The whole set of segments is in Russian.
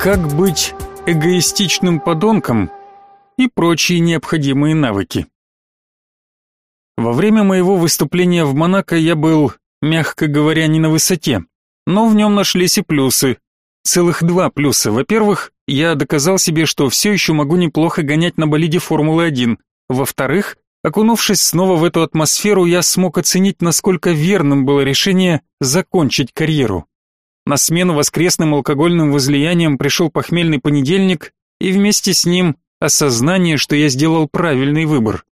Как быть эгоистичным подонком и прочие необходимые навыки. Во время моего выступления в Монако я был, мягко говоря, не на высоте, но в нем нашлись и плюсы. Целых два плюса. Во-первых, я доказал себе, что все еще могу неплохо гонять на болиде Формулы-1. Во-вторых, окунувшись снова в эту атмосферу, я смог оценить, насколько верным было решение закончить карьеру. На смену воскресным алкогольным возлияниям пришел похмельный понедельник, и вместе с ним осознание, что я сделал правильный выбор.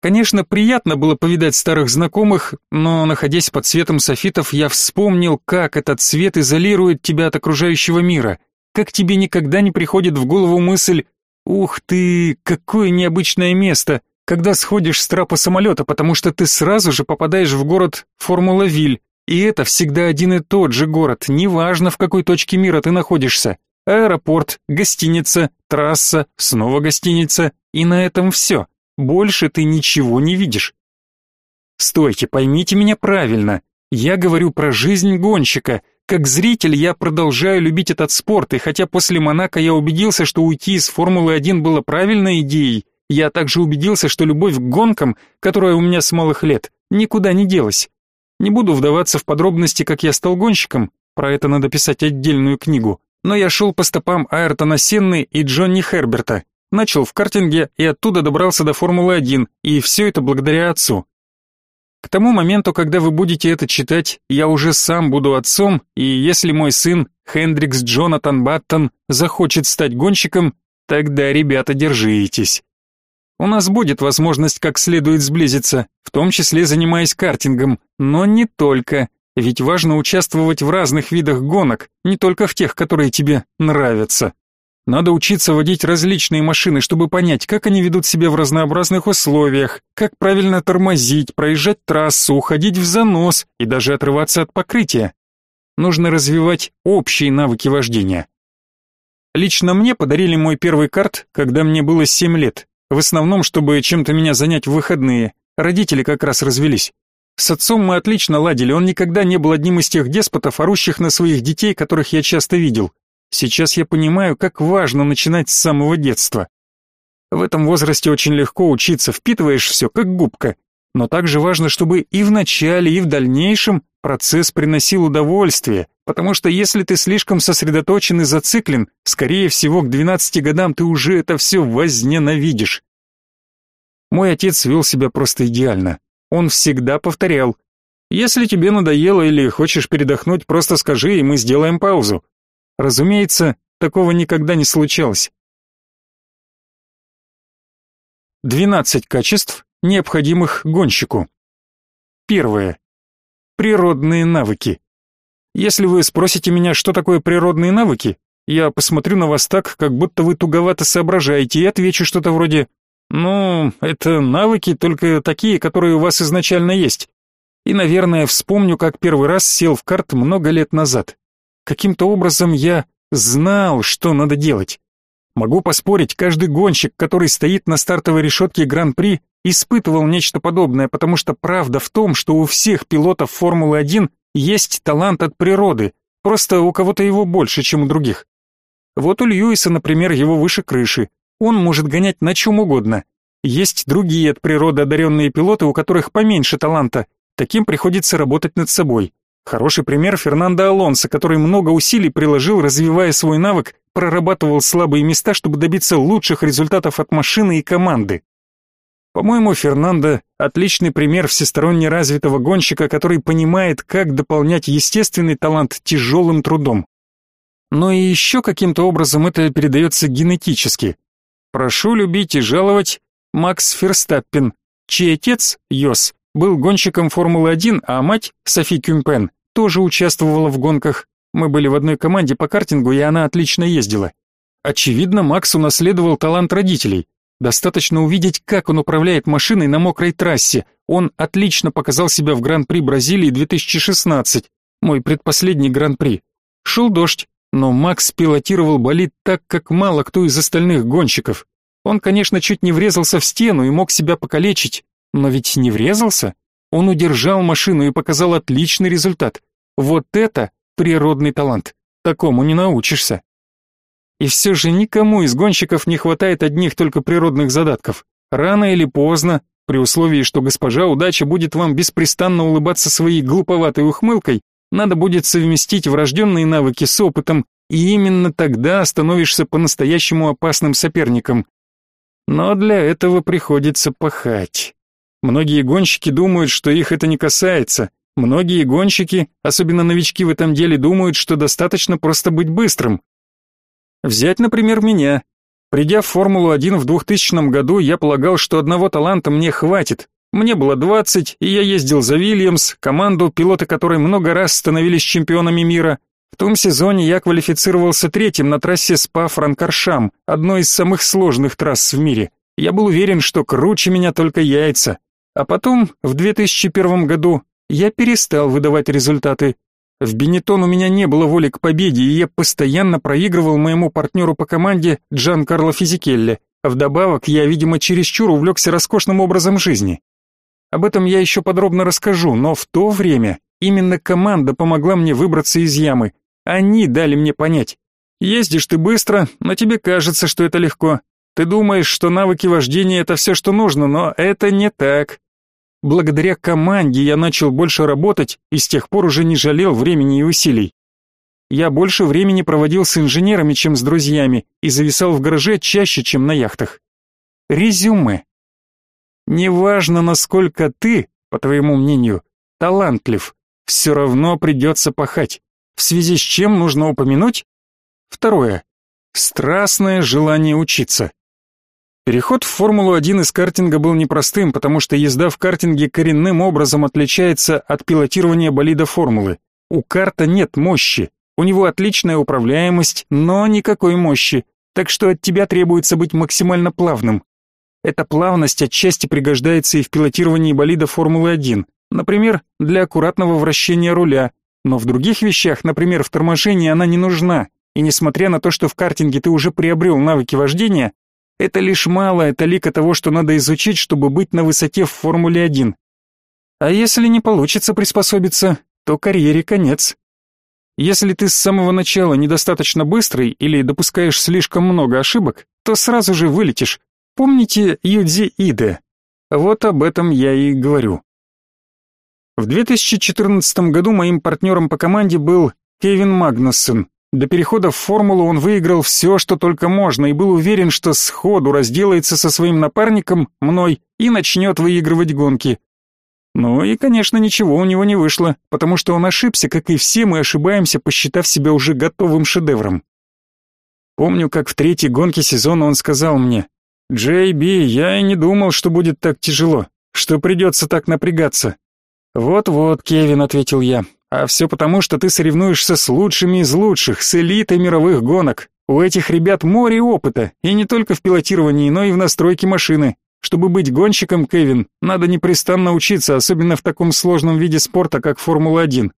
Конечно, приятно было повидать старых знакомых, но, находясь под светом софитов, я вспомнил, как этот свет изолирует тебя от окружающего мира, как тебе никогда не приходит в голову мысль «Ух ты, какое необычное место!» когда сходишь с трапа самолета, потому что ты сразу же попадаешь в город Формула-Виль, и это всегда один и тот же город, неважно в какой точке мира ты находишься. Аэропорт, гостиница, трасса, снова гостиница, и на этом все. Больше ты ничего не видишь. Стойте, поймите меня правильно. Я говорю про жизнь гонщика. Как зритель я продолжаю любить этот спорт, и хотя после Монако я убедился, что уйти из Формулы-1 было правильной идеей, я также убедился, что любовь к гонкам, которая у меня с малых лет, никуда не делась. Не буду вдаваться в подробности, как я стал гонщиком, про это надо писать отдельную книгу, но я шел по стопам Айртона Сенны и Джонни Херберта, начал в картинге и оттуда добрался до Формулы-1, и все это благодаря отцу. К тому моменту, когда вы будете это читать, я уже сам буду отцом, и если мой сын, Хендрикс Джонатан Баттон, захочет стать гонщиком, тогда, ребята, держитесь. У нас будет возможность как следует сблизиться, в том числе занимаясь картингом, но не только. Ведь важно участвовать в разных видах гонок, не только в тех, которые тебе нравятся. Надо учиться водить различные машины, чтобы понять, как они ведут себя в разнообразных условиях, как правильно тормозить, проезжать трассу, уходить в занос и даже отрываться от покрытия. Нужно развивать общие навыки вождения. Лично мне подарили мой первый карт, когда мне было 7 лет, в основном, чтобы чем-то меня занять в выходные. Родители как раз развелись. С отцом мы отлично ладили, он никогда не был одним из тех деспотов, орущих на своих детей, которых я часто видел. Сейчас я понимаю, как важно начинать с самого детства. В этом возрасте очень легко учиться, впитываешь все, как губка. Но также важно, чтобы и в начале, и в дальнейшем процесс приносил удовольствие, потому что если ты слишком сосредоточен и зациклен, скорее всего, к 12 годам ты уже это все возненавидишь. Мой отец вел себя просто идеально. Он всегда повторял: "Если тебе надоело или хочешь передохнуть, просто скажи, и мы сделаем паузу". Разумеется, такого никогда не случалось. 12 качеств, необходимых гонщику. Первое. Природные навыки. Если вы спросите меня, что такое природные навыки, я посмотрю на вас так, как будто вы туговато соображаете, и отвечу что-то вроде «Ну, это навыки, только такие, которые у вас изначально есть». И, наверное, вспомню, как первый раз сел в карт много лет назад. Каким-то образом я знал, что надо делать. Могу поспорить, каждый гонщик, который стоит на стартовой решетке Гран-при, испытывал нечто подобное, потому что правда в том, что у всех пилотов Формулы-1 есть талант от природы, просто у кого-то его больше, чем у других. Вот у Льюиса, например, его выше крыши. Он может гонять на чем угодно. Есть другие от природы одаренные пилоты, у которых поменьше таланта. Таким приходится работать над собой. Хороший пример Фернандо Алонсо, который много усилий приложил, развивая свой навык, прорабатывал слабые места, чтобы добиться лучших результатов от машины и команды. По-моему, Фернандо – отличный пример всесторонне развитого гонщика, который понимает, как дополнять естественный талант тяжелым трудом. Но и еще каким-то образом это передается генетически. Прошу любить и жаловать Макс Ферстаппен, чей отец, Йос, был гонщиком Формулы-1, а мать, Софи Кюмпен, тоже участвовала в гонках. Мы были в одной команде по картингу, и она отлично ездила. Очевидно, Макс унаследовал талант родителей. Достаточно увидеть, как он управляет машиной на мокрой трассе. Он отлично показал себя в Гран-при Бразилии 2016, мой предпоследний Гран-при. Шел дождь, но Макс пилотировал болид так, как мало кто из остальных гонщиков. Он, конечно, чуть не врезался в стену и мог себя покалечить, но ведь не врезался. Он удержал машину и показал отличный результат. Вот это природный талант. Такому не научишься. И все же никому из гонщиков не хватает одних только природных задатков. Рано или поздно, при условии, что госпожа удача будет вам беспрестанно улыбаться своей глуповатой ухмылкой, надо будет совместить врожденные навыки с опытом, и именно тогда становишься по-настоящему опасным соперником. Но для этого приходится пахать. Многие гонщики думают, что их это не касается. Многие гонщики, особенно новички в этом деле, думают, что достаточно просто быть быстрым. Взять, например, меня. Придя в Формулу-1 в 2000 году, я полагал, что одного таланта мне хватит. Мне было 20, и я ездил за Вильямс, команду, пилоты которой много раз становились чемпионами мира. В том сезоне я квалифицировался третьим на трассе Спа-Франкоршам, одной из самых сложных трасс в мире. Я был уверен, что круче меня только яйца. А потом, в 2001 году, я перестал выдавать результаты. В Бенетон у меня не было воли к победе, и я постоянно проигрывал моему партнеру по команде Джан Карло Физикелле. Вдобавок, я, видимо, чересчур увлекся роскошным образом жизни. Об этом я еще подробно расскажу, но в то время именно команда помогла мне выбраться из ямы. Они дали мне понять. Ездишь ты быстро, но тебе кажется, что это легко. Ты думаешь, что навыки вождения это все, что нужно, но это не так. Благодаря команде я начал больше работать и с тех пор уже не жалел времени и усилий. Я больше времени проводил с инженерами, чем с друзьями, и зависал в гараже чаще, чем на яхтах. Резюме. Неважно, насколько ты, по твоему мнению, талантлив, все равно придется пахать в связи с чем нужно упомянуть? Второе. Страстное желание учиться. Переход в Формулу-1 из картинга был непростым, потому что езда в картинге коренным образом отличается от пилотирования болида Формулы. У карта нет мощи, у него отличная управляемость, но никакой мощи, так что от тебя требуется быть максимально плавным. Эта плавность отчасти пригождается и в пилотировании болида Формулы-1, например, для аккуратного вращения руля, но в других вещах, например, в торможении она не нужна, и несмотря на то, что в картинге ты уже приобрел навыки вождения, это лишь малая талика того, что надо изучить, чтобы быть на высоте в Формуле-1. А если не получится приспособиться, то карьере конец. Если ты с самого начала недостаточно быстрый или допускаешь слишком много ошибок, то сразу же вылетишь. Помните Юдзи Иде? Вот об этом я и говорю. В 2014 году моим партнером по команде был Кевин Магнуссен. До перехода в формулу он выиграл все, что только можно, и был уверен, что сходу разделается со своим напарником, мной, и начнет выигрывать гонки. Ну и, конечно, ничего у него не вышло, потому что он ошибся, как и все мы ошибаемся, посчитав себя уже готовым шедевром. Помню, как в третьей гонке сезона он сказал мне, «Джей Би, я и не думал, что будет так тяжело, что придется так напрягаться. «Вот-вот, Кевин», — ответил я, — «а все потому, что ты соревнуешься с лучшими из лучших, с элитой мировых гонок. У этих ребят море опыта, и не только в пилотировании, но и в настройке машины. Чтобы быть гонщиком, Кевин, надо непрестанно учиться, особенно в таком сложном виде спорта, как Формула-1».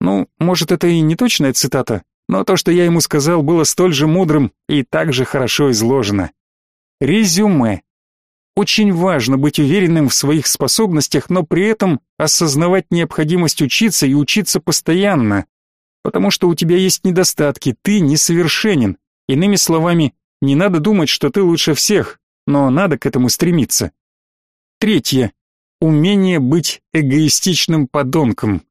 Ну, может, это и не точная цитата, но то, что я ему сказал, было столь же мудрым и так же хорошо изложено. Резюме. Очень важно быть уверенным в своих способностях, но при этом осознавать необходимость учиться и учиться постоянно. Потому что у тебя есть недостатки, ты несовершенен. Иными словами, не надо думать, что ты лучше всех, но надо к этому стремиться. Третье. Умение быть эгоистичным подонком.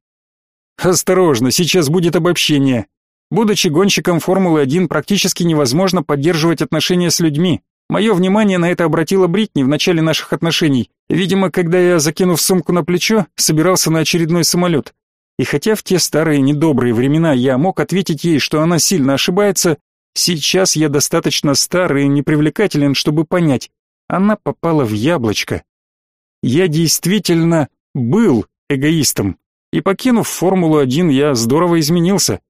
Осторожно, сейчас будет обобщение. Будучи гонщиком Формулы-1, практически невозможно поддерживать отношения с людьми. Мое внимание на это обратила Бритни в начале наших отношений, видимо, когда я, закинув сумку на плечо, собирался на очередной самолет. И хотя в те старые недобрые времена я мог ответить ей, что она сильно ошибается, сейчас я достаточно старый и непривлекателен, чтобы понять, она попала в яблочко. Я действительно был эгоистом, и покинув Формулу-1, я здорово изменился.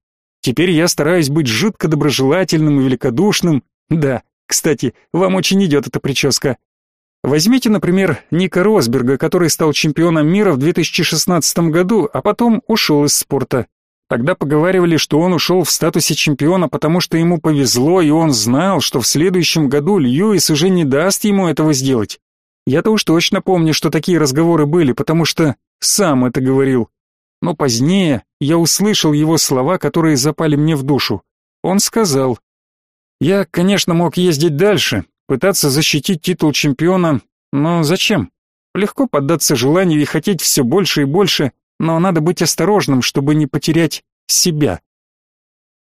Теперь я стараюсь быть жутко доброжелательным и великодушным, да, кстати, вам очень идет эта прическа. Возьмите, например, Ника Росберга, который стал чемпионом мира в 2016 году, а потом ушел из спорта. Тогда поговаривали, что он ушел в статусе чемпиона, потому что ему повезло, и он знал, что в следующем году Льюис уже не даст ему этого сделать. Я-то уж точно помню, что такие разговоры были, потому что сам это говорил. Но позднее я услышал его слова, которые запали мне в душу. Он сказал, Я, конечно, мог ездить дальше, пытаться защитить титул чемпиона, но зачем? Легко поддаться желанию и хотеть все больше и больше, но надо быть осторожным, чтобы не потерять себя.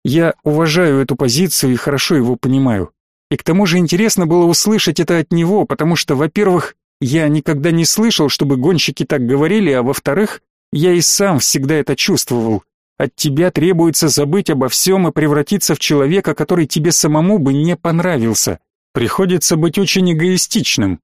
Я уважаю эту позицию и хорошо его понимаю. И к тому же интересно было услышать это от него, потому что, во-первых, я никогда не слышал, чтобы гонщики так говорили, а во-вторых, я и сам всегда это чувствовал. От тебя требуется забыть обо всем и превратиться в человека, который тебе самому бы не понравился. Приходится быть очень эгоистичным.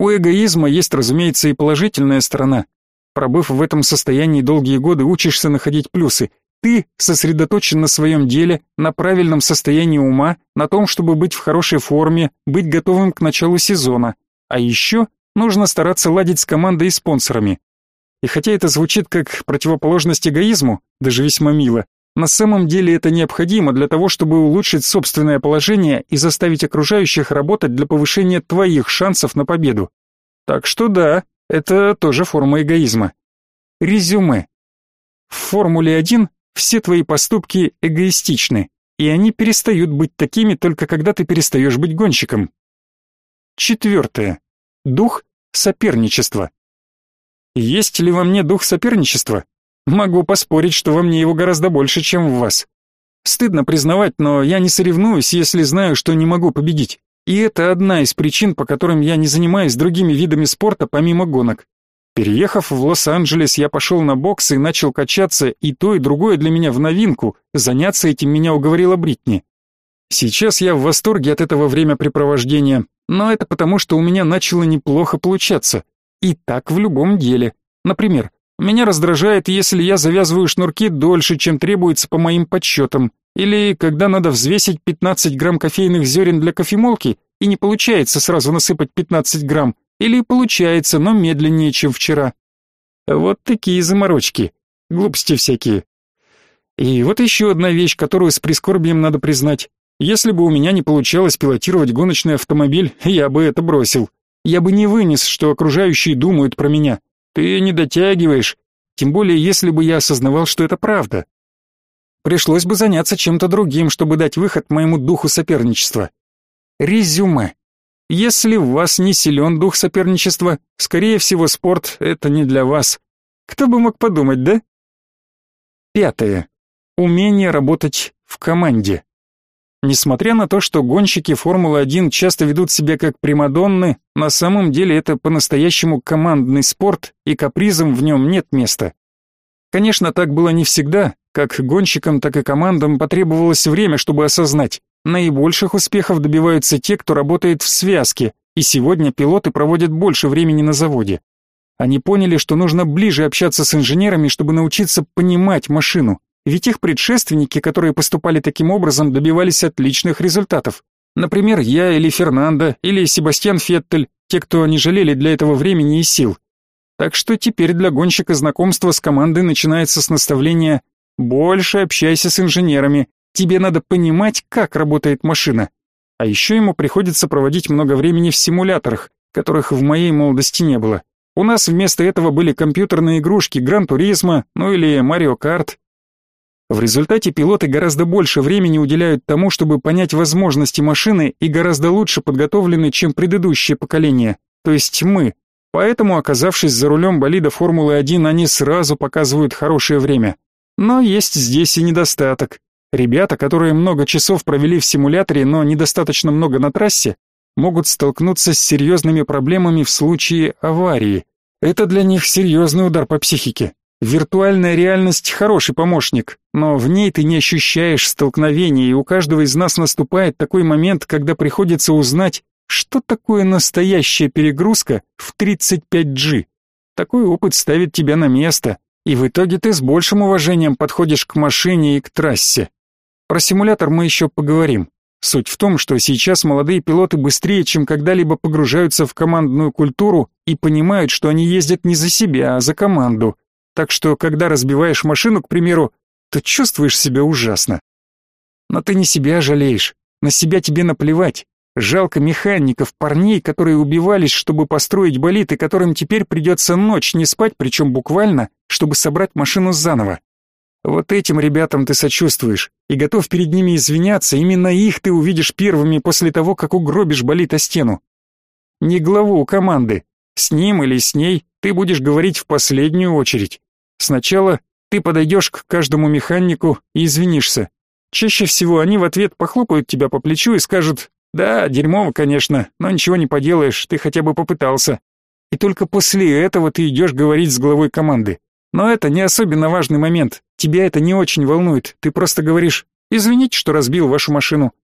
У эгоизма есть, разумеется, и положительная сторона. Пробыв в этом состоянии долгие годы, учишься находить плюсы. Ты сосредоточен на своем деле, на правильном состоянии ума, на том, чтобы быть в хорошей форме, быть готовым к началу сезона. А еще нужно стараться ладить с командой и спонсорами. И хотя это звучит как противоположность эгоизму, даже весьма мило, на самом деле это необходимо для того, чтобы улучшить собственное положение и заставить окружающих работать для повышения твоих шансов на победу. Так что да, это тоже форма эгоизма. Резюме. В Формуле 1 все твои поступки эгоистичны, и они перестают быть такими только когда ты перестаешь быть гонщиком. Четвертое. Дух соперничества. Есть ли во мне дух соперничества? Могу поспорить, что во мне его гораздо больше, чем в вас. Стыдно признавать, но я не соревнуюсь, если знаю, что не могу победить. И это одна из причин, по которым я не занимаюсь другими видами спорта помимо гонок. Переехав в Лос-Анджелес, я пошел на бокс и начал качаться, и то, и другое для меня в новинку. Заняться этим меня уговорила Бритни. Сейчас я в восторге от этого времяпрепровождения, но это потому, что у меня начало неплохо получаться. И так в любом деле. Например, меня раздражает, если я завязываю шнурки дольше, чем требуется по моим подсчетам, или когда надо взвесить 15 грамм кофейных зерен для кофемолки, и не получается сразу насыпать 15 грамм, или получается, но медленнее, чем вчера. Вот такие заморочки, глупости всякие. И вот еще одна вещь, которую с прискорбием надо признать. Если бы у меня не получалось пилотировать гоночный автомобиль, я бы это бросил. Я бы не вынес, что окружающие думают про меня. Ты не дотягиваешь, тем более если бы я осознавал, что это правда. Пришлось бы заняться чем-то другим, чтобы дать выход моему духу соперничества. Резюме. Если у вас не силен дух соперничества, скорее всего, спорт — это не для вас. Кто бы мог подумать, да? Пятое. Умение работать в команде. Несмотря на то, что гонщики Формулы-1 часто ведут себя как примадонны, на самом деле это по-настоящему командный спорт, и капризам в нем нет места. Конечно, так было не всегда, как гонщикам, так и командам потребовалось время, чтобы осознать, наибольших успехов добиваются те, кто работает в связке, и сегодня пилоты проводят больше времени на заводе. Они поняли, что нужно ближе общаться с инженерами, чтобы научиться понимать машину, ведь их предшественники, которые поступали таким образом, добивались отличных результатов. Например, я или Фернандо, или Себастьян Феттель, те, кто не жалели для этого времени и сил. Так что теперь для гонщика знакомство с командой начинается с наставления «больше общайся с инженерами, тебе надо понимать, как работает машина». А еще ему приходится проводить много времени в симуляторах, которых в моей молодости не было. У нас вместо этого были компьютерные игрушки Гран-туризма, ну или Марио Карт, в результате пилоты гораздо больше времени уделяют тому, чтобы понять возможности машины и гораздо лучше подготовлены, чем предыдущее поколение, то есть мы. Поэтому, оказавшись за рулем болида Формулы-1, они сразу показывают хорошее время. Но есть здесь и недостаток. Ребята, которые много часов провели в симуляторе, но недостаточно много на трассе, могут столкнуться с серьезными проблемами в случае аварии. Это для них серьезный удар по психике. Виртуальная реальность хороший помощник, но в ней ты не ощущаешь столкновения, и у каждого из нас наступает такой момент, когда приходится узнать, что такое настоящая перегрузка в 35G. Такой опыт ставит тебя на место, и в итоге ты с большим уважением подходишь к машине и к трассе. Про симулятор мы еще поговорим. Суть в том, что сейчас молодые пилоты быстрее, чем когда-либо погружаются в командную культуру и понимают, что они ездят не за себя, а за команду. Так что, когда разбиваешь машину, к примеру, то чувствуешь себя ужасно. Но ты не себя жалеешь, на себя тебе наплевать. Жалко механиков, парней, которые убивались, чтобы построить болид, и которым теперь придется ночь не спать, причем буквально, чтобы собрать машину заново. Вот этим ребятам ты сочувствуешь и готов перед ними извиняться, именно их ты увидишь первыми после того, как угробишь болит о стену. Не главу команды, с ним или с ней ты будешь говорить в последнюю очередь. Сначала ты подойдешь к каждому механику и извинишься. Чаще всего они в ответ похлопают тебя по плечу и скажут «Да, дерьмово, конечно, но ничего не поделаешь, ты хотя бы попытался». И только после этого ты идешь говорить с главой команды. Но это не особенно важный момент. Тебя это не очень волнует. Ты просто говоришь: "Извините, что разбил вашу машину".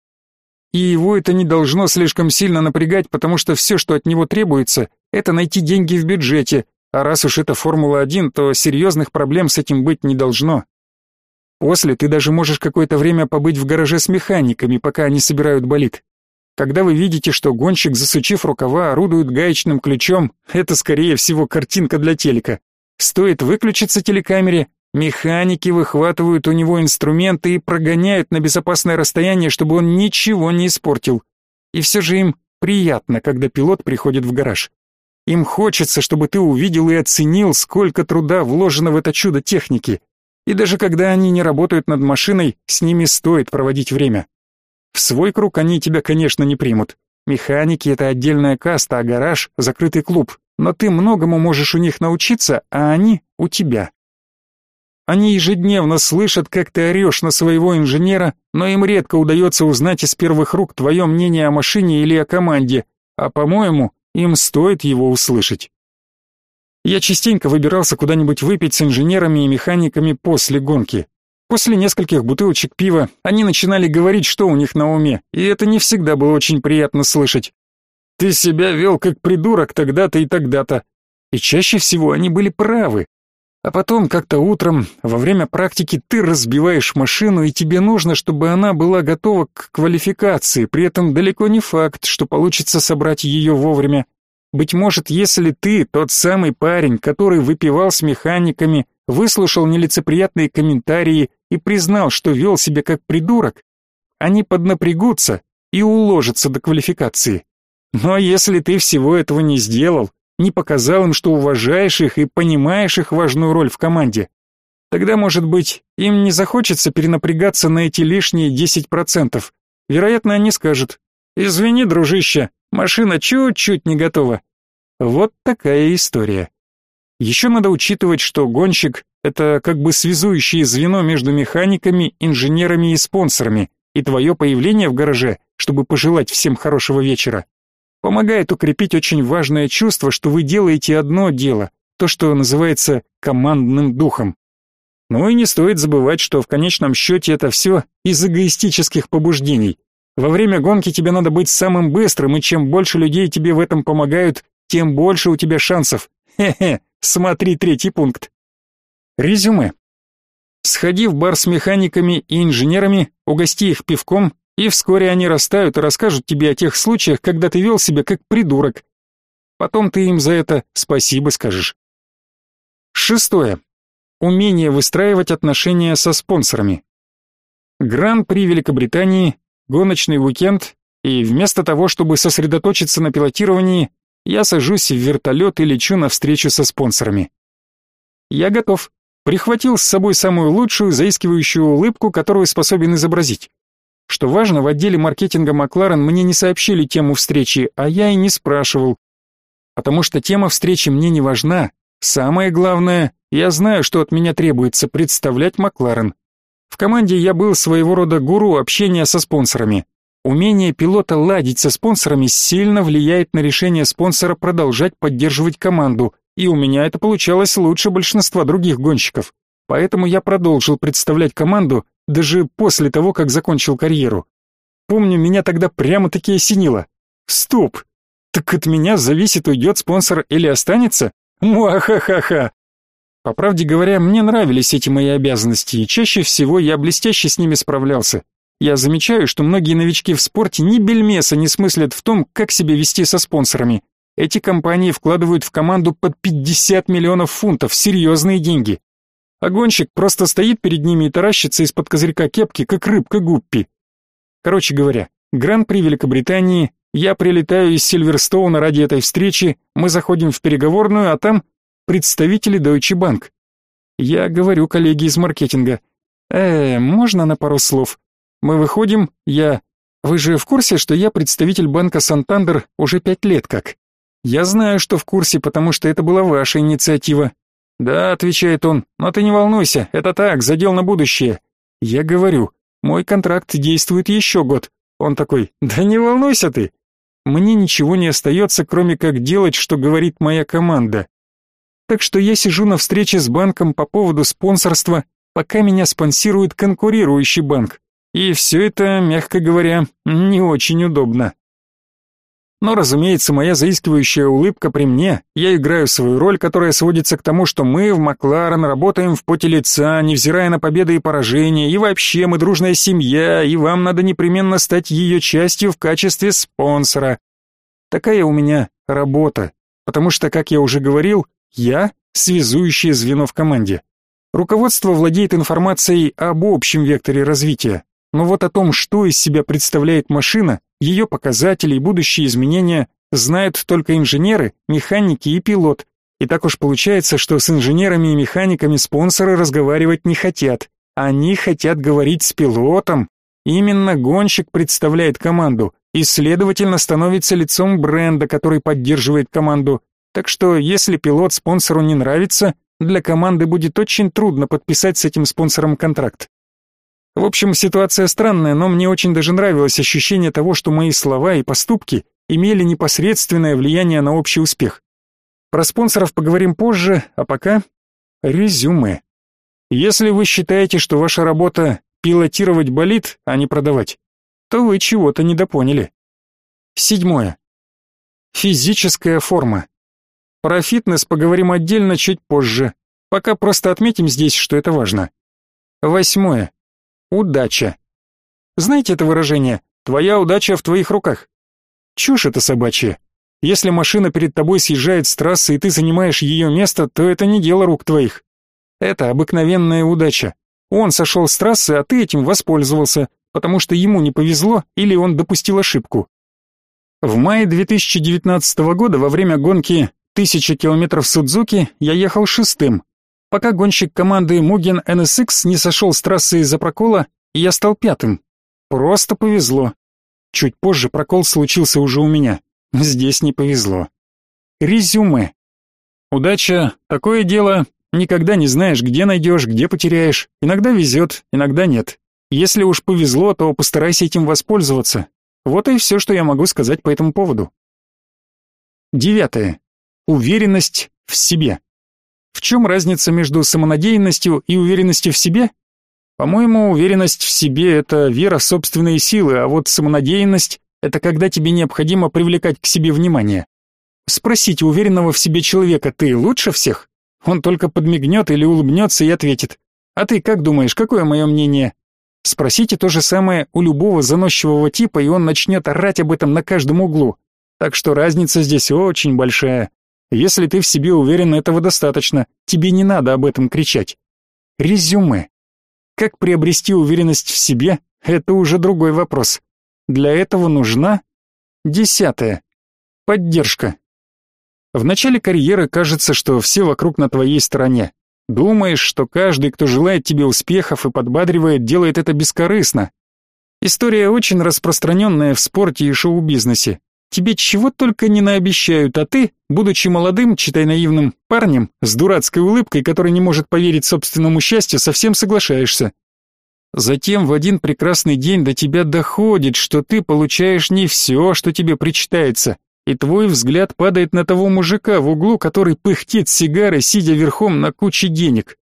И его это не должно слишком сильно напрягать, потому что все, что от него требуется, это найти деньги в бюджете. А раз уж это Формула-1, то серьезных проблем с этим быть не должно. После ты даже можешь какое-то время побыть в гараже с механиками, пока они собирают болид. Когда вы видите, что гонщик, засучив рукава, орудует гаечным ключом, это скорее всего картинка для телека. Стоит выключиться телекамере, механики выхватывают у него инструменты и прогоняют на безопасное расстояние, чтобы он ничего не испортил. И все же им приятно, когда пилот приходит в гараж. Им хочется, чтобы ты увидел и оценил, сколько труда вложено в это чудо техники. И даже когда они не работают над машиной, с ними стоит проводить время. В свой круг они тебя, конечно, не примут. Механики — это отдельная каста, а гараж — закрытый клуб но ты многому можешь у них научиться, а они у тебя. Они ежедневно слышат, как ты орешь на своего инженера, но им редко удается узнать из первых рук твое мнение о машине или о команде, а, по-моему, им стоит его услышать. Я частенько выбирался куда-нибудь выпить с инженерами и механиками после гонки. После нескольких бутылочек пива они начинали говорить, что у них на уме, и это не всегда было очень приятно слышать. Ты себя вел как придурок тогда-то и тогда-то. И чаще всего они были правы. А потом как-то утром, во время практики, ты разбиваешь машину, и тебе нужно, чтобы она была готова к квалификации, при этом далеко не факт, что получится собрать ее вовремя. Быть может, если ты, тот самый парень, который выпивал с механиками, выслушал нелицеприятные комментарии и признал, что вел себя как придурок, они поднапрягутся и уложатся до квалификации. Но если ты всего этого не сделал, не показал им, что уважаешь их и понимаешь их важную роль в команде, тогда, может быть, им не захочется перенапрягаться на эти лишние 10%. Вероятно, они скажут, «Извини, дружище, машина чуть-чуть не готова». Вот такая история. Еще надо учитывать, что гонщик — это как бы связующее звено между механиками, инженерами и спонсорами, и твое появление в гараже, чтобы пожелать всем хорошего вечера, Помогает укрепить очень важное чувство, что вы делаете одно дело, то, что называется командным духом. Ну и не стоит забывать, что в конечном счете это все из эгоистических побуждений. Во время гонки тебе надо быть самым быстрым, и чем больше людей тебе в этом помогают, тем больше у тебя шансов. Хе-хе, смотри третий пункт. Резюме. Сходи в бар с механиками и инженерами, угости их пивком, и вскоре они растают и расскажут тебе о тех случаях, когда ты вел себя как придурок. Потом ты им за это спасибо скажешь. Шестое. Умение выстраивать отношения со спонсорами. Гран-при Великобритании, гоночный уикенд, и вместо того, чтобы сосредоточиться на пилотировании, я сажусь в вертолет и лечу на встречу со спонсорами. Я готов. Прихватил с собой самую лучшую, заискивающую улыбку, которую способен изобразить. Что важно, в отделе маркетинга Макларен мне не сообщили тему встречи, а я и не спрашивал. Потому что тема встречи мне не важна. Самое главное, я знаю, что от меня требуется представлять Макларен. В команде я был своего рода гуру общения со спонсорами. Умение пилота ладить со спонсорами сильно влияет на решение спонсора продолжать поддерживать команду, и у меня это получалось лучше большинства других гонщиков. Поэтому я продолжил представлять команду даже после того, как закончил карьеру. Помню, меня тогда прямо-таки осенило. Стоп! Так от меня зависит, уйдет спонсор или останется? Муахахаха! По правде говоря, мне нравились эти мои обязанности, и чаще всего я блестяще с ними справлялся. Я замечаю, что многие новички в спорте ни бельмеса не смыслят в том, как себя вести со спонсорами. Эти компании вкладывают в команду под 50 миллионов фунтов, серьезные деньги а гонщик просто стоит перед ними и таращится из-под козырька кепки, как рыбка гуппи. Короче говоря, Гран-при Великобритании, я прилетаю из Сильверстоуна ради этой встречи, мы заходим в переговорную, а там представители Deutsche Bank. Я говорю коллеге из маркетинга, Э, можно на пару слов? Мы выходим, я... Вы же в курсе, что я представитель банка Сантандер уже пять лет как? Я знаю, что в курсе, потому что это была ваша инициатива. Да, отвечает он, но ты не волнуйся, это так, задел на будущее. Я говорю, мой контракт действует еще год. Он такой, да не волнуйся ты. Мне ничего не остается, кроме как делать, что говорит моя команда. Так что я сижу на встрече с банком по поводу спонсорства, пока меня спонсирует конкурирующий банк. И все это, мягко говоря, не очень удобно. Но, разумеется, моя заискивающая улыбка при мне. Я играю свою роль, которая сводится к тому, что мы в Макларен работаем в поте лица, невзирая на победы и поражения, и вообще мы дружная семья, и вам надо непременно стать ее частью в качестве спонсора. Такая у меня работа, потому что, как я уже говорил, я связующее звено в команде. Руководство владеет информацией об общем векторе развития, но вот о том, что из себя представляет машина, ее показатели и будущие изменения знают только инженеры, механики и пилот. И так уж получается, что с инженерами и механиками спонсоры разговаривать не хотят. Они хотят говорить с пилотом. Именно гонщик представляет команду и, следовательно, становится лицом бренда, который поддерживает команду. Так что, если пилот спонсору не нравится, для команды будет очень трудно подписать с этим спонсором контракт. В общем, ситуация странная, но мне очень даже нравилось ощущение того, что мои слова и поступки имели непосредственное влияние на общий успех. Про спонсоров поговорим позже, а пока резюме. Если вы считаете, что ваша работа пилотировать болид, а не продавать, то вы чего-то недопоняли. Седьмое. Физическая форма. Про фитнес поговорим отдельно чуть позже. Пока просто отметим здесь, что это важно. Восьмое. Удача. Знаете это выражение? Твоя удача в твоих руках. Чушь это собачья. Если машина перед тобой съезжает с трассы, и ты занимаешь ее место, то это не дело рук твоих. Это обыкновенная удача. Он сошел с трассы, а ты этим воспользовался, потому что ему не повезло или он допустил ошибку. В мае 2019 года во время гонки 1000 километров Судзуки я ехал шестым, пока гонщик команды Mugen NSX не сошел с трассы из-за прокола, и я стал пятым. Просто повезло. Чуть позже прокол случился уже у меня. Здесь не повезло. Резюме. Удача — такое дело, никогда не знаешь, где найдешь, где потеряешь. Иногда везет, иногда нет. Если уж повезло, то постарайся этим воспользоваться. Вот и все, что я могу сказать по этому поводу. Девятое. Уверенность в себе. В чем разница между самонадеянностью и уверенностью в себе? По-моему, уверенность в себе это вера в собственные силы, а вот самонадеянность это когда тебе необходимо привлекать к себе внимание. Спросите уверенного в себе человека: "Ты лучше всех?" Он только подмигнет или улыбнется и ответит: "А ты как думаешь, какое мое мнение?" Спросите то же самое у любого заносчивого типа, и он начнет орать об этом на каждом углу. Так что разница здесь очень большая. Если ты в себе уверен, этого достаточно. Тебе не надо об этом кричать. Резюме. Как приобрести уверенность в себе это уже другой вопрос. Для этого нужна десятое. Поддержка. В начале карьеры кажется, что все вокруг на твоей стороне. Думаешь, что каждый, кто желает тебе успехов и подбадривает, делает это бескорыстно. История очень распространенная в спорте и шоу-бизнесе. Тебе чего только не наобещают, а ты, будучи молодым, читай наивным парнем, с дурацкой улыбкой, который не может поверить собственному счастью, совсем соглашаешься. Затем в один прекрасный день до тебя доходит, что ты получаешь не все, что тебе причитается, и твой взгляд падает на того мужика в углу, который пыхтит сигарой, сидя верхом на куче денег.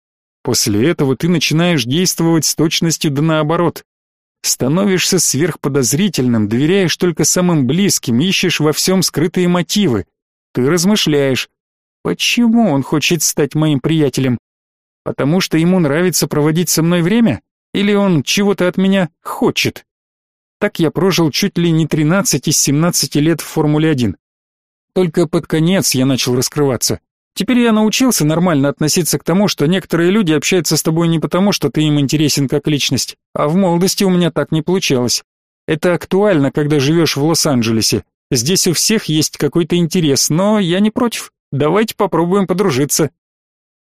После этого ты начинаешь действовать с точностью да наоборот. Становишься сверхподозрительным, доверяешь только самым близким, ищешь во всем скрытые мотивы. Ты размышляешь, почему он хочет стать моим приятелем? Потому что ему нравится проводить со мной время? Или он чего-то от меня хочет? Так я прожил чуть ли не 13 из 17 лет в Формуле-1. Только под конец я начал раскрываться. Теперь я научился нормально относиться к тому, что некоторые люди общаются с тобой не потому, что ты им интересен как личность, а в молодости у меня так не получалось. Это актуально, когда живешь в Лос-Анджелесе. Здесь у всех есть какой-то интерес, но я не против. Давайте попробуем подружиться.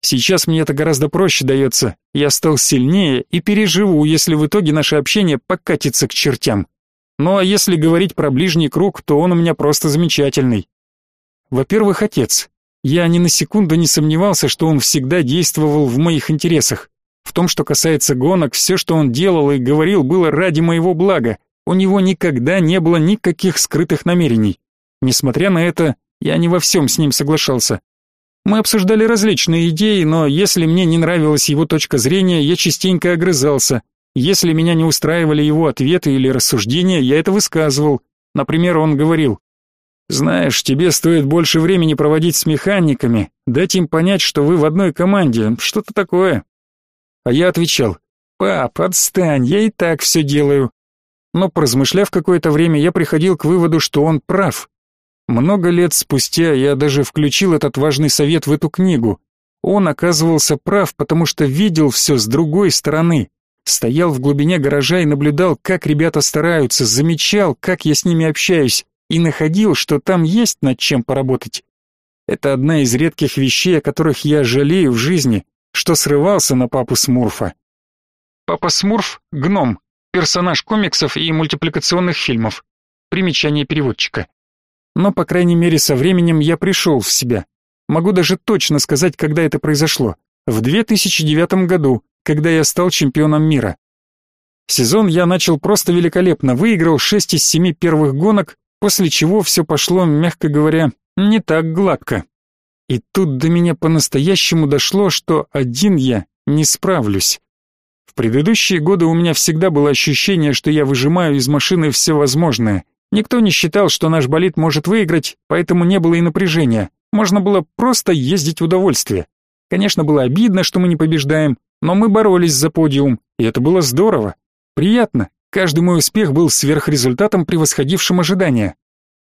Сейчас мне это гораздо проще дается. Я стал сильнее и переживу, если в итоге наше общение покатится к чертям. Ну а если говорить про ближний круг, то он у меня просто замечательный. Во-первых, отец. Я ни на секунду не сомневался, что он всегда действовал в моих интересах. В том, что касается гонок, все, что он делал и говорил, было ради моего блага. У него никогда не было никаких скрытых намерений. Несмотря на это, я не во всем с ним соглашался. Мы обсуждали различные идеи, но если мне не нравилась его точка зрения, я частенько огрызался. Если меня не устраивали его ответы или рассуждения, я это высказывал. Например, он говорил, «Знаешь, тебе стоит больше времени проводить с механиками, дать им понять, что вы в одной команде, что-то такое». А я отвечал, «Пап, отстань, я и так все делаю». Но, поразмышляв какое-то время, я приходил к выводу, что он прав. Много лет спустя я даже включил этот важный совет в эту книгу. Он оказывался прав, потому что видел все с другой стороны. Стоял в глубине гаража и наблюдал, как ребята стараются, замечал, как я с ними общаюсь, и находил, что там есть над чем поработать. Это одна из редких вещей, о которых я жалею в жизни, что срывался на папу Смурфа. Папа Смурф — гном, персонаж комиксов и мультипликационных фильмов. Примечание переводчика но, по крайней мере, со временем я пришел в себя. Могу даже точно сказать, когда это произошло. В 2009 году, когда я стал чемпионом мира. Сезон я начал просто великолепно, выиграл 6 из 7 первых гонок, после чего все пошло, мягко говоря, не так гладко. И тут до меня по-настоящему дошло, что один я не справлюсь. В предыдущие годы у меня всегда было ощущение, что я выжимаю из машины все возможное — Никто не считал, что наш болид может выиграть, поэтому не было и напряжения. Можно было просто ездить в удовольствие. Конечно, было обидно, что мы не побеждаем, но мы боролись за подиум, и это было здорово. Приятно. Каждый мой успех был сверхрезультатом, превосходившим ожидания.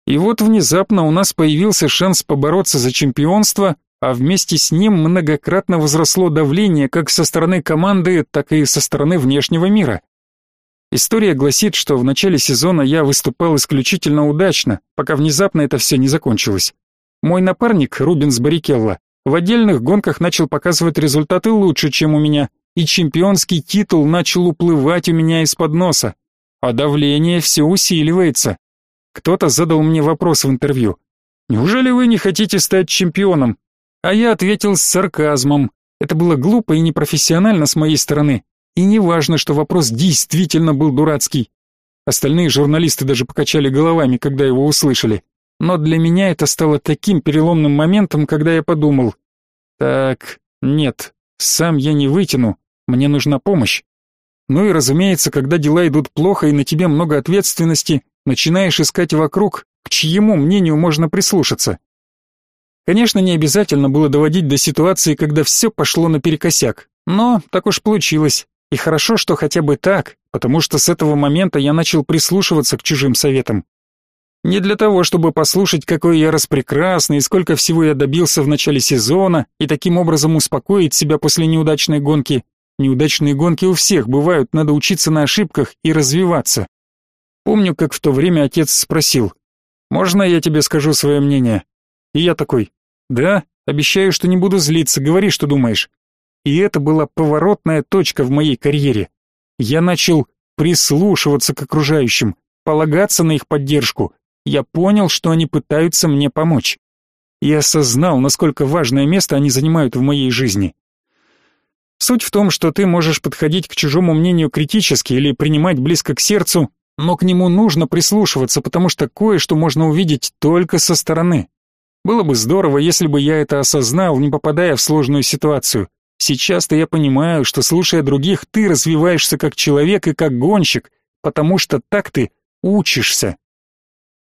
И вот внезапно у нас появился шанс побороться за чемпионство, а вместе с ним многократно возросло давление как со стороны команды, так и со стороны внешнего мира. История гласит, что в начале сезона я выступал исключительно удачно, пока внезапно это все не закончилось. Мой напарник, Рубинс Барикелло, в отдельных гонках начал показывать результаты лучше, чем у меня, и чемпионский титул начал уплывать у меня из-под носа. А давление все усиливается. Кто-то задал мне вопрос в интервью. «Неужели вы не хотите стать чемпионом?» А я ответил с сарказмом. Это было глупо и непрофессионально с моей стороны, и не важно, что вопрос действительно был дурацкий. Остальные журналисты даже покачали головами, когда его услышали. Но для меня это стало таким переломным моментом, когда я подумал: так, нет, сам я не вытяну, мне нужна помощь. Ну и разумеется, когда дела идут плохо и на тебе много ответственности, начинаешь искать вокруг, к чьему мнению можно прислушаться. Конечно, не обязательно было доводить до ситуации, когда все пошло наперекосяк, но так уж получилось. И хорошо, что хотя бы так, потому что с этого момента я начал прислушиваться к чужим советам. Не для того, чтобы послушать, какой я распрекрасный и сколько всего я добился в начале сезона, и таким образом успокоить себя после неудачной гонки. Неудачные гонки у всех бывают, надо учиться на ошибках и развиваться. Помню, как в то время отец спросил, «Можно я тебе скажу свое мнение?» И я такой, «Да, обещаю, что не буду злиться, говори, что думаешь». И это была поворотная точка в моей карьере. Я начал прислушиваться к окружающим, полагаться на их поддержку. Я понял, что они пытаются мне помочь. И осознал, насколько важное место они занимают в моей жизни. Суть в том, что ты можешь подходить к чужому мнению критически или принимать близко к сердцу, но к нему нужно прислушиваться, потому что кое-что можно увидеть только со стороны. Было бы здорово, если бы я это осознал, не попадая в сложную ситуацию. Сейчас-то я понимаю, что слушая других, ты развиваешься как человек и как гонщик, потому что так ты учишься.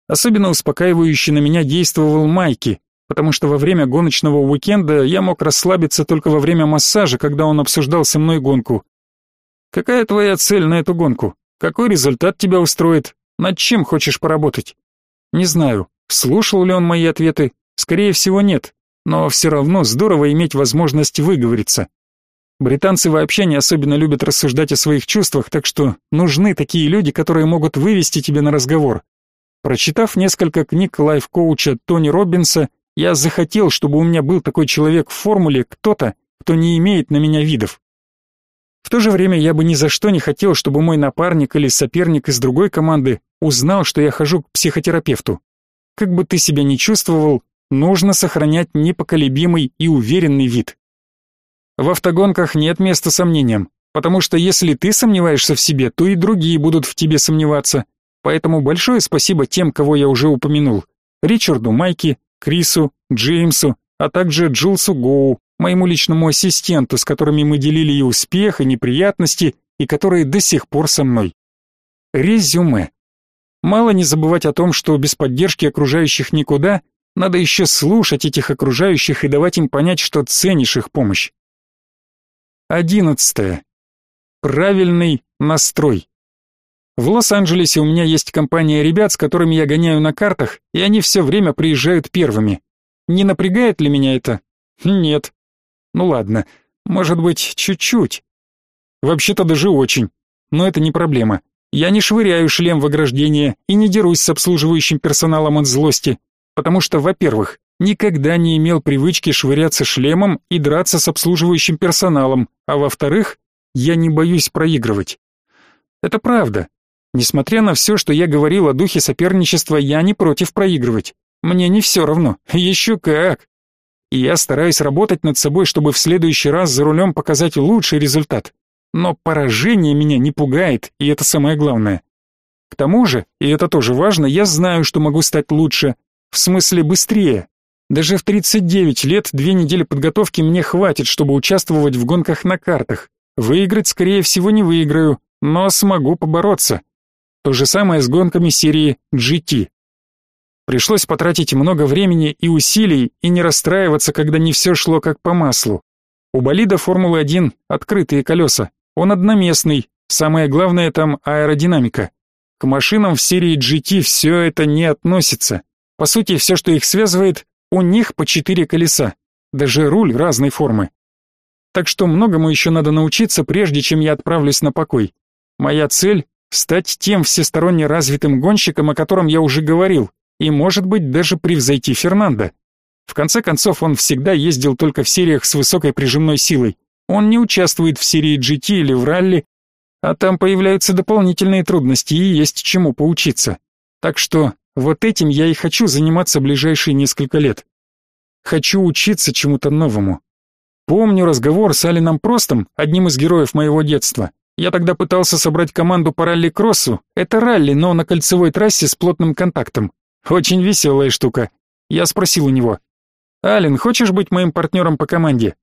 Особенно успокаивающе на меня действовал Майки, потому что во время гоночного уикенда я мог расслабиться только во время массажа, когда он обсуждал со мной гонку. Какая твоя цель на эту гонку? Какой результат тебя устроит? Над чем хочешь поработать? Не знаю, слушал ли он мои ответы. Скорее всего, нет но все равно здорово иметь возможность выговориться. Британцы вообще не особенно любят рассуждать о своих чувствах, так что нужны такие люди, которые могут вывести тебя на разговор. Прочитав несколько книг лайф-коуча Тони Робинса, я захотел, чтобы у меня был такой человек в формуле, кто-то, кто не имеет на меня видов. В то же время я бы ни за что не хотел, чтобы мой напарник или соперник из другой команды узнал, что я хожу к психотерапевту. Как бы ты себя ни чувствовал, нужно сохранять непоколебимый и уверенный вид. В автогонках нет места сомнениям, потому что если ты сомневаешься в себе, то и другие будут в тебе сомневаться. Поэтому большое спасибо тем, кого я уже упомянул. Ричарду Майки, Крису, Джеймсу, а также Джилсу Гоу, моему личному ассистенту, с которыми мы делили и успех, и неприятности, и которые до сих пор со мной. Резюме. Мало не забывать о том, что без поддержки окружающих никуда, надо еще слушать этих окружающих и давать им понять, что ценишь их помощь. Одиннадцатое. Правильный настрой. В Лос-Анджелесе у меня есть компания ребят, с которыми я гоняю на картах, и они все время приезжают первыми. Не напрягает ли меня это? Нет. Ну ладно, может быть, чуть-чуть. Вообще-то даже очень. Но это не проблема. Я не швыряю шлем в ограждение и не дерусь с обслуживающим персоналом от злости, потому что, во-первых, никогда не имел привычки швыряться шлемом и драться с обслуживающим персоналом, а во-вторых, я не боюсь проигрывать. Это правда. Несмотря на все, что я говорил о духе соперничества, я не против проигрывать. Мне не все равно, еще как. И я стараюсь работать над собой, чтобы в следующий раз за рулем показать лучший результат. Но поражение меня не пугает, и это самое главное. К тому же, и это тоже важно, я знаю, что могу стать лучше, в смысле быстрее. Даже в 39 лет две недели подготовки мне хватит, чтобы участвовать в гонках на картах. Выиграть, скорее всего, не выиграю, но смогу побороться. То же самое с гонками серии GT. Пришлось потратить много времени и усилий и не расстраиваться, когда не все шло как по маслу. У болида Формулы-1 открытые колеса, он одноместный, самое главное там аэродинамика. К машинам в серии GT все это не относится. По сути, все, что их связывает, у них по четыре колеса, даже руль разной формы. Так что многому еще надо научиться, прежде чем я отправлюсь на покой. Моя цель — стать тем всесторонне развитым гонщиком, о котором я уже говорил, и, может быть, даже превзойти Фернандо. В конце концов, он всегда ездил только в сериях с высокой прижимной силой. Он не участвует в серии GT или в ралли, а там появляются дополнительные трудности и есть чему поучиться. Так что вот этим я и хочу заниматься ближайшие несколько лет. Хочу учиться чему-то новому. Помню разговор с Алином Простом, одним из героев моего детства. Я тогда пытался собрать команду по ралли-кроссу. Это ралли, но на кольцевой трассе с плотным контактом. Очень веселая штука. Я спросил у него. «Ален, хочешь быть моим партнером по команде?»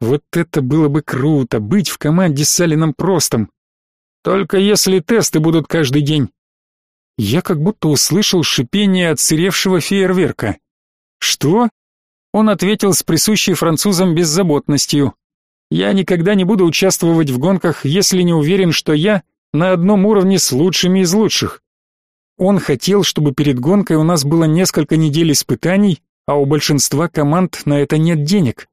Вот это было бы круто, быть в команде с Алином Простом. Только если тесты будут каждый день. Я как будто услышал шипение отсыревшего фейерверка. Что? Он ответил с присущей французам беззаботностью. Я никогда не буду участвовать в гонках, если не уверен, что я на одном уровне с лучшими из лучших. Он хотел, чтобы перед гонкой у нас было несколько недель испытаний, а у большинства команд на это нет денег.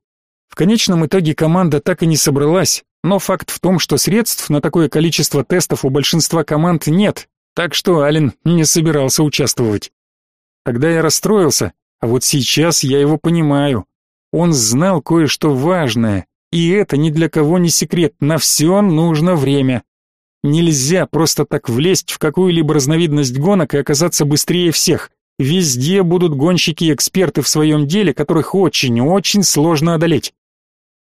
В конечном итоге команда так и не собралась, но факт в том, что средств на такое количество тестов у большинства команд нет, так что Ален не собирался участвовать. Тогда я расстроился, а вот сейчас я его понимаю. Он знал кое-что важное, и это ни для кого не секрет, на все нужно время. Нельзя просто так влезть в какую-либо разновидность гонок и оказаться быстрее всех. Везде будут гонщики и эксперты в своем деле, которых очень-очень сложно одолеть.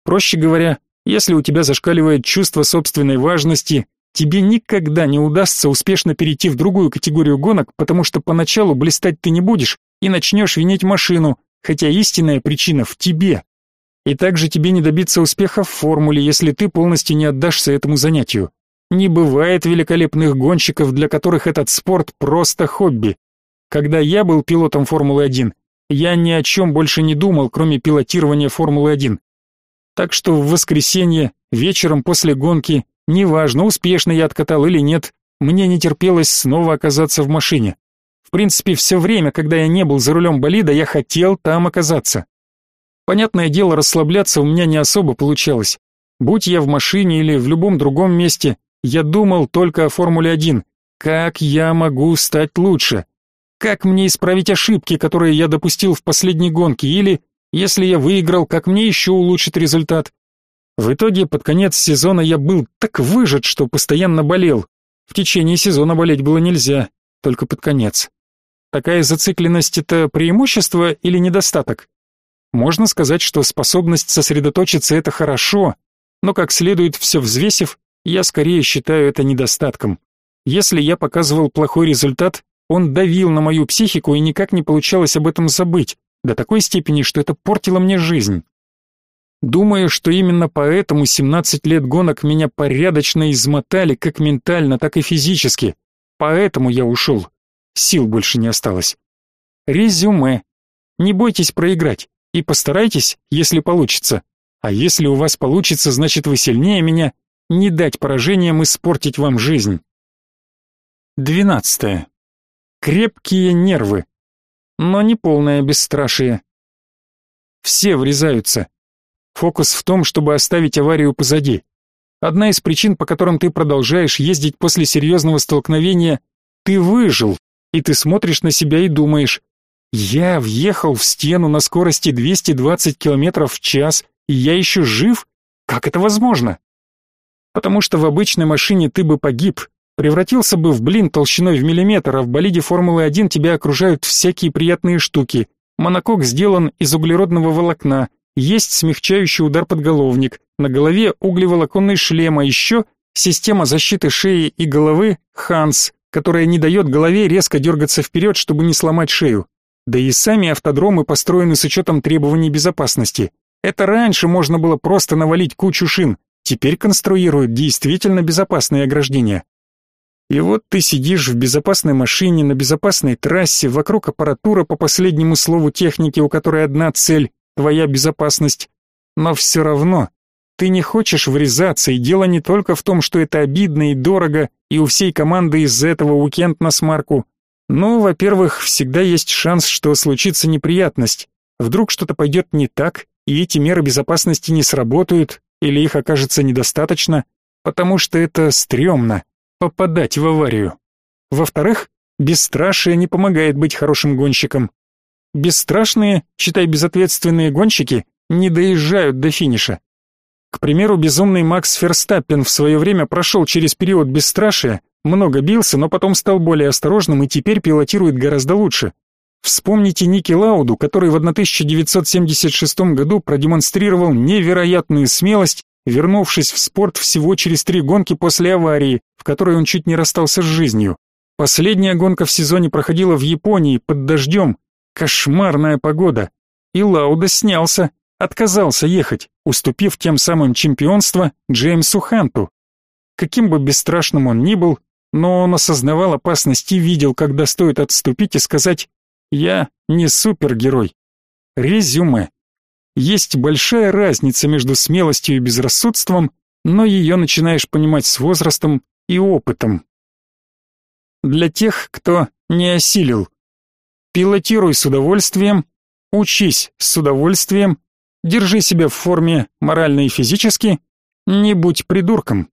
Проще говоря, если у тебя зашкаливает чувство собственной важности, тебе никогда не удастся успешно перейти в другую категорию гонок, потому что поначалу блистать ты не будешь и начнешь винить машину, хотя истинная причина в тебе. И также тебе не добиться успеха в формуле, если ты полностью не отдашься этому занятию. Не бывает великолепных гонщиков, для которых этот спорт просто хобби. Когда я был пилотом Формулы-1, я ни о чем больше не думал, кроме пилотирования Формулы-1. Так что в воскресенье, вечером после гонки, неважно, успешно я откатал или нет, мне не терпелось снова оказаться в машине. В принципе, все время, когда я не был за рулем болида, я хотел там оказаться. Понятное дело, расслабляться у меня не особо получалось. Будь я в машине или в любом другом месте, я думал только о Формуле-1. Как я могу стать лучше? Как мне исправить ошибки, которые я допустил в последней гонке? Или, если я выиграл, как мне еще улучшить результат? В итоге под конец сезона я был так выжат, что постоянно болел. В течение сезона болеть было нельзя, только под конец. Такая зацикленность это преимущество или недостаток? Можно сказать, что способность сосредоточиться это хорошо, но как следует все взвесив, я скорее считаю это недостатком. Если я показывал плохой результат, он давил на мою психику и никак не получалось об этом забыть, до такой степени, что это портило мне жизнь. Думаю, что именно поэтому 17 лет гонок меня порядочно измотали как ментально, так и физически. Поэтому я ушел. Сил больше не осталось. Резюме. Не бойтесь проиграть и постарайтесь, если получится. А если у вас получится, значит вы сильнее меня, не дать поражениям испортить вам жизнь. Двенадцатое. Крепкие нервы, но не полное бесстрашие. Все врезаются. Фокус в том, чтобы оставить аварию позади. Одна из причин, по которым ты продолжаешь ездить после серьезного столкновения, ты выжил, и ты смотришь на себя и думаешь, я въехал в стену на скорости 220 км в час, и я еще жив? Как это возможно? Потому что в обычной машине ты бы погиб, Превратился бы в блин толщиной в миллиметр, а в болиде Формулы-1 тебя окружают всякие приятные штуки. Монокок сделан из углеродного волокна, есть смягчающий удар подголовник, на голове углеволоконный шлем, а еще система защиты шеи и головы «Ханс», которая не дает голове резко дергаться вперед, чтобы не сломать шею. Да и сами автодромы построены с учетом требований безопасности. Это раньше можно было просто навалить кучу шин, теперь конструируют действительно безопасные ограждения. И вот ты сидишь в безопасной машине, на безопасной трассе, вокруг аппаратура по последнему слову техники, у которой одна цель — твоя безопасность. Но все равно ты не хочешь врезаться, и дело не только в том, что это обидно и дорого, и у всей команды из-за этого уикенд на смарку. Ну, во-первых, всегда есть шанс, что случится неприятность. Вдруг что-то пойдет не так, и эти меры безопасности не сработают, или их окажется недостаточно, потому что это стрёмно попадать в аварию. Во-вторых, бесстрашие не помогает быть хорошим гонщиком. Бесстрашные, читай безответственные гонщики, не доезжают до финиша. К примеру, безумный Макс Ферстаппен в свое время прошел через период бесстрашия, много бился, но потом стал более осторожным и теперь пилотирует гораздо лучше. Вспомните Ники Лауду, который в 1976 году продемонстрировал невероятную смелость вернувшись в спорт всего через три гонки после аварии, в которой он чуть не расстался с жизнью. Последняя гонка в сезоне проходила в Японии под дождем. Кошмарная погода. И Лауда снялся, отказался ехать, уступив тем самым чемпионство Джеймсу Ханту. Каким бы бесстрашным он ни был, но он осознавал опасность и видел, когда стоит отступить и сказать «Я не супергерой». Резюме. Есть большая разница между смелостью и безрассудством, но ее начинаешь понимать с возрастом и опытом. Для тех, кто не осилил. Пилотируй с удовольствием, учись с удовольствием, держи себя в форме морально и физически, не будь придурком.